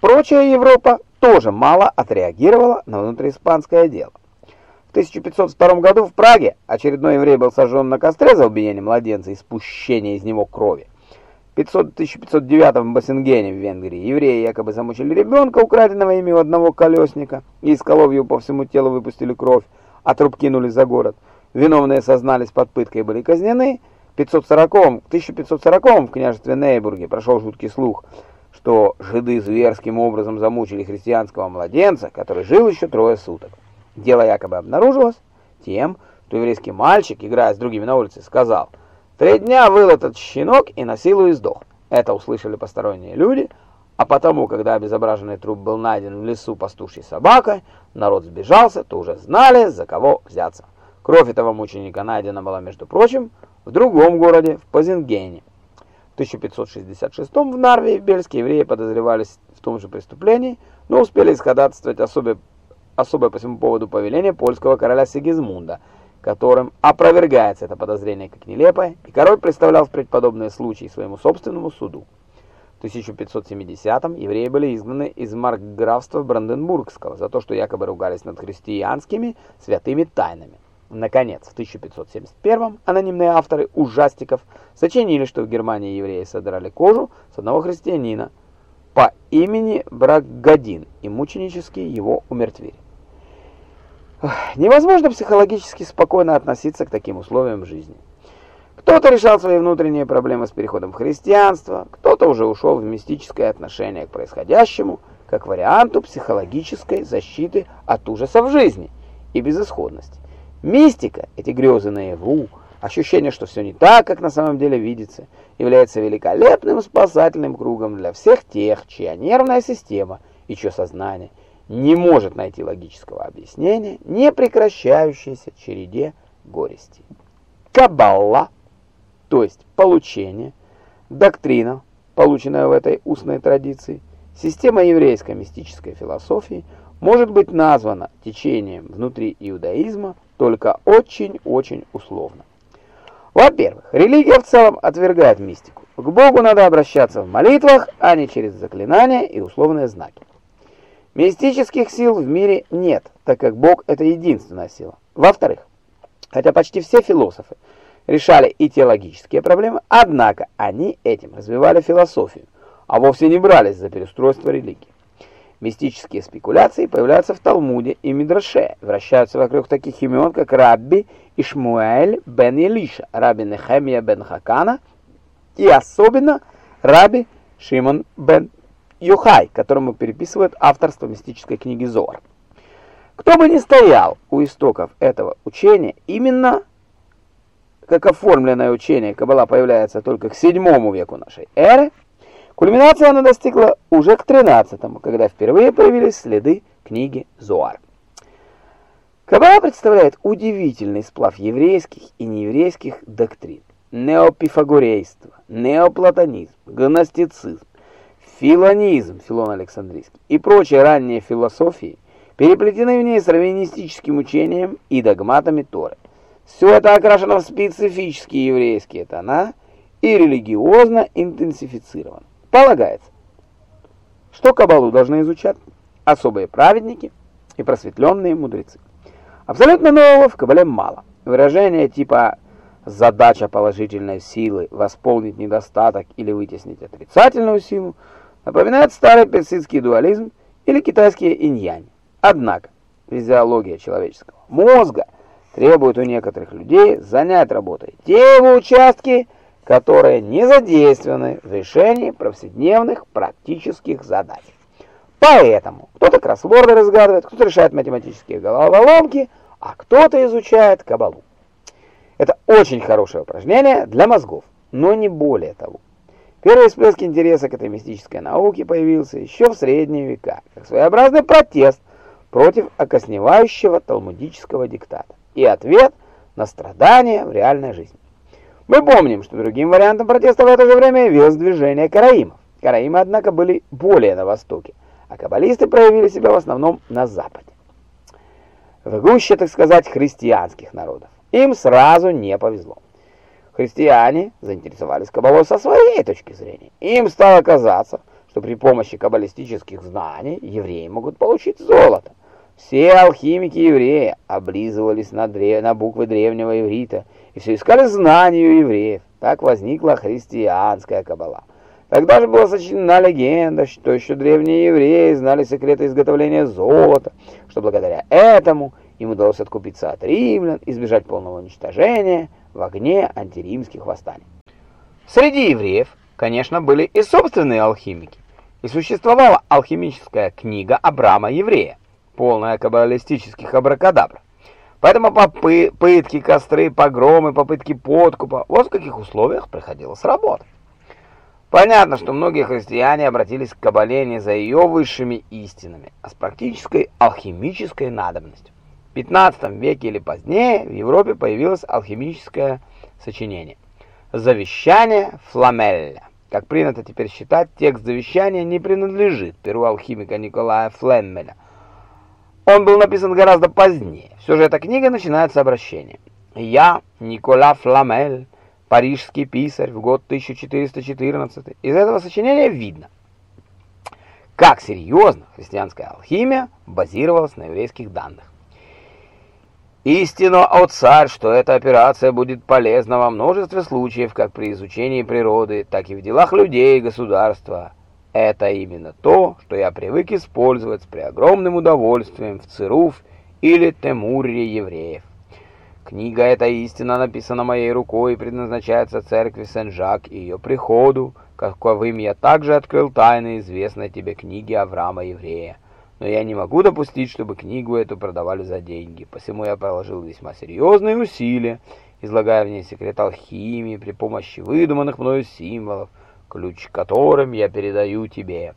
Прочая Европа тоже мало отреагировала на внутрииспанское дело. В 1502 году в Праге очередной еврей был сожжен на костре за убиение младенца и спущение из него крови. В 1509 в Бассенгене в Венгрии евреи якобы замучили ребенка, украденного ими у одного колесника, и из коловью по всему телу выпустили кровь, а труп кинули за город. Виновные сознались под пыткой и были казнены. В 540 1540 в княжестве Нейбурге прошел жуткий слух, что жиды зверским образом замучили христианского младенца, который жил еще трое суток. Дело якобы обнаружилось тем, что еврейский мальчик, играя с другими на улице, сказал «Три дня выл этот щенок и на силу издох». Это услышали посторонние люди, а потому, когда обезображенный труп был найден в лесу пастушьей собакой, народ сбежался, то уже знали, за кого взяться. Кровь этого мученика найдена была, между прочим, в другом городе, в Позингене. В 1566 в Нарве бельские евреи подозревались в том же преступлении, но успели исходатствовать особое, особое по всему поводу повеление польского короля Сигизмунда, которым опровергается это подозрение как нелепое, и король представлял впредь подобные случаи своему собственному суду. В 1570-м евреи были изгнаны из маркграфства Бранденбургского за то, что якобы ругались над христианскими святыми тайнами. Наконец, в 1571-м анонимные авторы ужастиков сочинили, что в Германии евреи содрали кожу с одного христианина по имени Брагадин и мученически его умертвили. Невозможно психологически спокойно относиться к таким условиям жизни. Кто-то решал свои внутренние проблемы с переходом в христианство, кто-то уже ушел в мистическое отношение к происходящему, как варианту психологической защиты от ужасов жизни и безысходности. Мистика, эти грезы наяву, ощущение, что все не так, как на самом деле видится, является великолепным спасательным кругом для всех тех, чья нервная система и чье сознание не может найти логического объяснения не прекращающейся череде горести. Каббала то есть получение, доктрина, полученная в этой устной традиции, система еврейской мистической философии может быть названа течением внутри иудаизма только очень-очень условно. Во-первых, религия в целом отвергает мистику. К Богу надо обращаться в молитвах, а не через заклинания и условные знаки. Мистических сил в мире нет, так как Бог – это единственная сила. Во-вторых, хотя почти все философы – решали и теологические проблемы, однако они этим развивали философию, а вовсе не брались за переустройство религии. Мистические спекуляции появляются в Талмуде и Мидраше, вращаются вокруг таких имен, как Рабби Ишмуэль бен Елиша, Рабби Нехемия бен Хакана и особенно Рабби Шимон бен Юхай, которому переписывают авторство мистической книги Зор. Кто бы ни стоял у истоков этого учения, именно как оформленное учение Каббала появляется только к VII веку нашей эры, кульминация она достигла уже к XIII, когда впервые появились следы книги Зоар. Каббала представляет удивительный сплав еврейских и нееврейских доктрин. Неопифагорейство, неоплатонизм, гностицизм, филонизм, Филон Александрийский и прочие ранние философии переплетены в ней с раввинистическим учением и догматами Торы. Все это окрашено в специфические еврейские тона и религиозно интенсифицировано. Полагается, что Кабалу должны изучать особые праведники и просветленные мудрецы. Абсолютно нового в Кабале мало. Выражения типа «задача положительной силы восполнить недостаток или вытеснить отрицательную силу» напоминает старый персидский дуализм или китайские иньянь. Однако физиология человеческого мозга – требует у некоторых людей занять работой те его участки, которые не задействованы в решении повседневных практических задач. Поэтому кто-то кроссворды разгадывает, кто-то решает математические головоломки, а кто-то изучает кабалу. Это очень хорошее упражнение для мозгов, но не более того. Первый всплеск интереса к этой мистической науке появился еще в средние века, как своеобразный протест против окосневающего талмудического диктата и ответ на страдания в реальной жизни. Мы помним, что другим вариантом протеста в это же время явилось движение караимов. Караимы, однако, были более на востоке, а каббалисты проявили себя в основном на западе. В гуще, так сказать, христианских народов. Им сразу не повезло. Христиане заинтересовались каббалой со своей точки зрения. Им стало казаться, что при помощи каббалистических знаний евреи могут получить золото. Все алхимики евреи облизывались на, древ... на буквы древнего иврита и все искали знаний у евреев. Так возникла христианская каббала. Тогда же была сочинена легенда, что еще древние евреи знали секреты изготовления золота, что благодаря этому им удалось откупиться от римлян, избежать полного уничтожения в огне антиримских восстаний. Среди евреев, конечно, были и собственные алхимики, и существовала алхимическая книга Абрама Еврея, полная каббалистических абракадабр. Поэтому попы пытки, костры, погромы, попытки подкупа, вот в каких условиях приходилось работать. Понятно, что многие христиане обратились к Кабале не за ее высшими истинами, а с практической алхимической надобностью. В 15 веке или позднее в Европе появилось алхимическое сочинение «Завещание Фламеля». Как принято теперь считать, текст завещания не принадлежит перу алхимика Николая Флеммеля. Он был написан гораздо позднее. Все же эта книга начинается обращением. «Я, Никола Фламель, парижский писарь в год 1414. Из этого сочинения видно, как серьезно христианская алхимия базировалась на еврейских данных. Истину, о царь, что эта операция будет полезна во множестве случаев, как при изучении природы, так и в делах людей и государства. Это именно то, что я привык использовать с преогромным удовольствием в Цируф или Темурре евреев. Книга эта истина написана моей рукой и предназначается церкви Сен-Жак и ее приходу, каковым я также открыл тайны известной тебе книги Авраама Еврея. Но я не могу допустить, чтобы книгу эту продавали за деньги, посему я положил весьма серьезные усилия, излагая в ней секрет алхимии при помощи выдуманных мною символов, ключ которым я передаю тебе.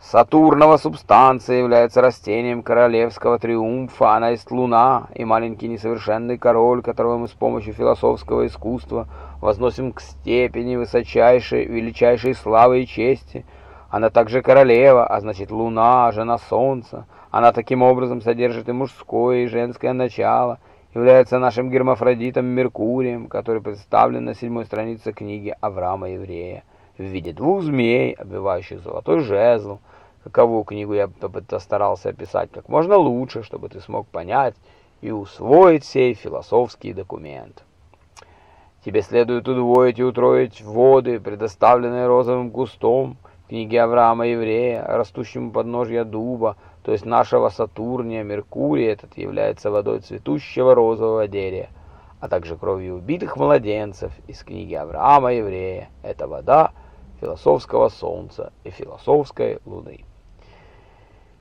Сатурнова субстанция является растением королевского триумфа, она есть луна и маленький несовершенный король, которого мы с помощью философского искусства возносим к степени высочайшей, величайшей славы и чести. Она также королева, а значит луна, жена солнца. Она таким образом содержит и мужское, и женское начало, является нашим гермафродитом Меркурием, который представлен на седьмой странице книги Авраама Еврея в виде двух змей, обвивающих золотой жезл. Каковую книгу я постарался описать как можно лучше, чтобы ты смог понять и усвоить сей философский документ. Тебе следует удвоить и утроить воды, предоставленные розовым кустом, книги Авраама Еврея, растущему подножья дуба, то есть нашего Сатурния, Меркурия, этот является водой цветущего розового дерева, а также кровью убитых младенцев из книги Авраама Еврея. Это вода философского солнца и философской луны.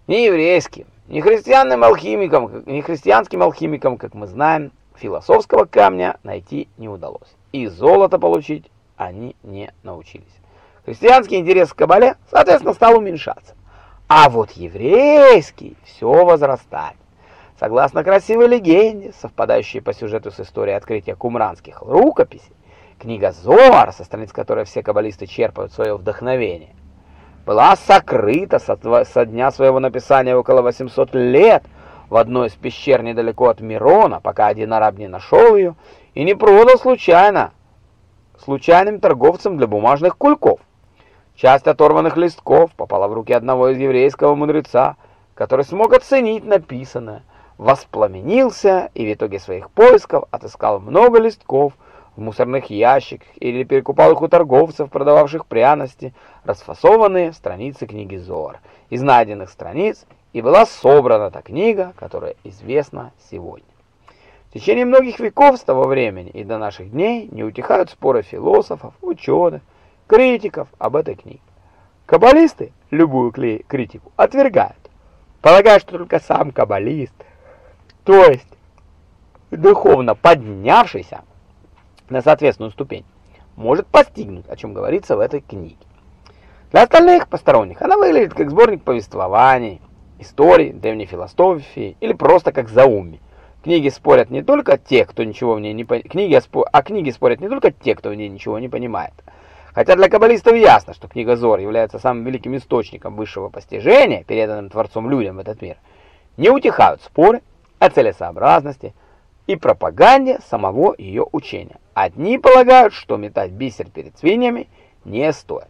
Ни еврейским, ни христианным алхимикам, ни христианским алхимикам, как мы знаем, философского камня найти не удалось. И золото получить они не научились. Христианский интерес к Кабале, соответственно, стал уменьшаться. А вот еврейский все возрастает. Согласно красивой легенде, совпадающей по сюжету с историей открытия кумранских рукописей, книга Зоар, со страниц которой все каббалисты черпают свое вдохновение, была сокрыта со, дня своего написания около 800 лет в одной из пещер недалеко от Мирона, пока один араб не нашел ее и не продал случайно, случайным торговцам для бумажных кульков. Часть оторванных листков попала в руки одного из еврейского мудреца, который смог оценить написанное, воспламенился и в итоге своих поисков отыскал много листков, в мусорных ящиках или перекупал их у торговцев, продававших пряности, расфасованные страницы книги Зоар. Из найденных страниц и была собрана та книга, которая известна сегодня. В течение многих веков с того времени и до наших дней не утихают споры философов, ученых, критиков об этой книге. Каббалисты любую критику отвергают, полагая, что только сам каббалист, то есть духовно поднявшийся, на соответственную ступень, может постигнуть, о чем говорится в этой книге. Для остальных посторонних она выглядит как сборник повествований, историй, древней философии или просто как заумми. Книги спорят не только те, кто ничего в ней не книги, а книги спорят не только те, кто в ней ничего не понимает. Хотя для каббалистов ясно, что книга Зор является самым великим источником высшего постижения, переданным Творцом людям в этот мир, не утихают споры о целесообразности, и пропаганде самого ее учения. Одни полагают, что метать бисер перед свиньями не стоит.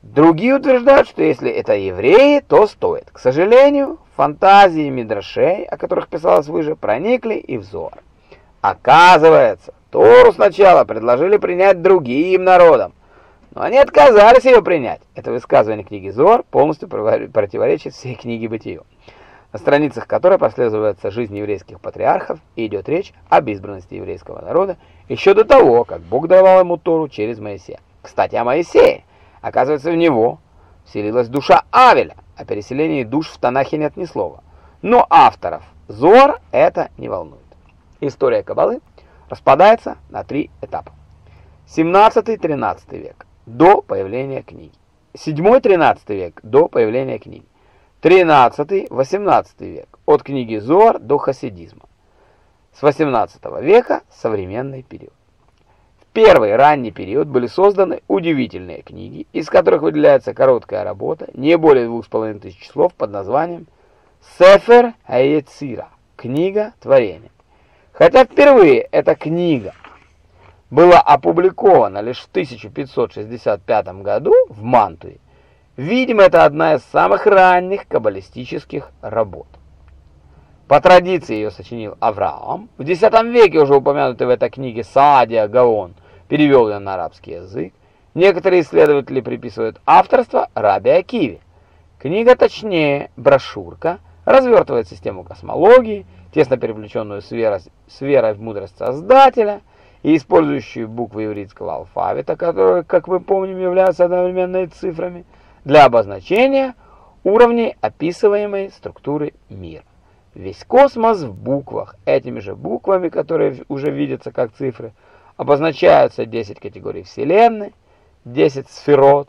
Другие утверждают, что если это евреи, то стоит. К сожалению, фантазии Мидрашей, о которых писалось выше, проникли и в Зор. Оказывается, Тору сначала предложили принять другим народам, но они отказались ее принять. Это высказывание книги Зор полностью противоречит всей книге Бытию, на страницах которой прослеживается жизнь еврейских патриархов и идет речь об избранности еврейского народа еще до того, как Бог давал ему Тору через Моисея. Кстати, о Моисее. Оказывается, в него вселилась душа Авеля, о переселении душ в Танахе нет ни слова. Но авторов Зор это не волнует. История Каббалы распадается на три этапа. 17-13 век до появления книги. 7-13 век до появления книги. 13-18 век от книги Зор до хасидизма. С 18 века современный период первый ранний период были созданы удивительные книги, из которых выделяется короткая работа, не более двух с половиной тысяч слов под названием «Сефер Хаецира» – «Книга творения». Хотя впервые эта книга была опубликована лишь в 1565 году в Мантуе, видимо, это одна из самых ранних каббалистических работ. По традиции ее сочинил Авраам. В X веке уже упомянутый в этой книге Саадия Гаон – перевел ее на арабский язык. Некоторые исследователи приписывают авторство Раби Акиве. Книга, точнее, брошюрка, развертывает систему космологии, тесно переплетенную с верой, с верой в мудрость Создателя и использующую буквы еврейского алфавита, которые, как мы помним, являются одновременно и цифрами, для обозначения уровней описываемой структуры мира. Весь космос в буквах, этими же буквами, которые уже видятся как цифры, Обозначаются 10 категорий Вселенной, 10 сферот.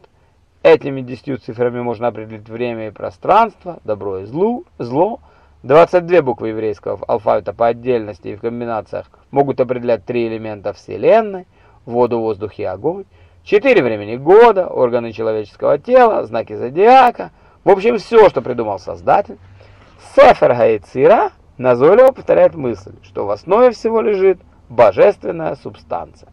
Этими 10 цифрами можно определить время и пространство, добро и зло, зло. 22 буквы еврейского алфавита по отдельности и в комбинациях могут определять три элемента Вселенной, воду, воздух и огонь. Четыре времени года, органы человеческого тела, знаки зодиака. В общем, все, что придумал Создатель. Сефер Гаицира назойливо повторяет мысль, что в основе всего лежит божественная субстанция.